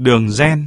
đường gen.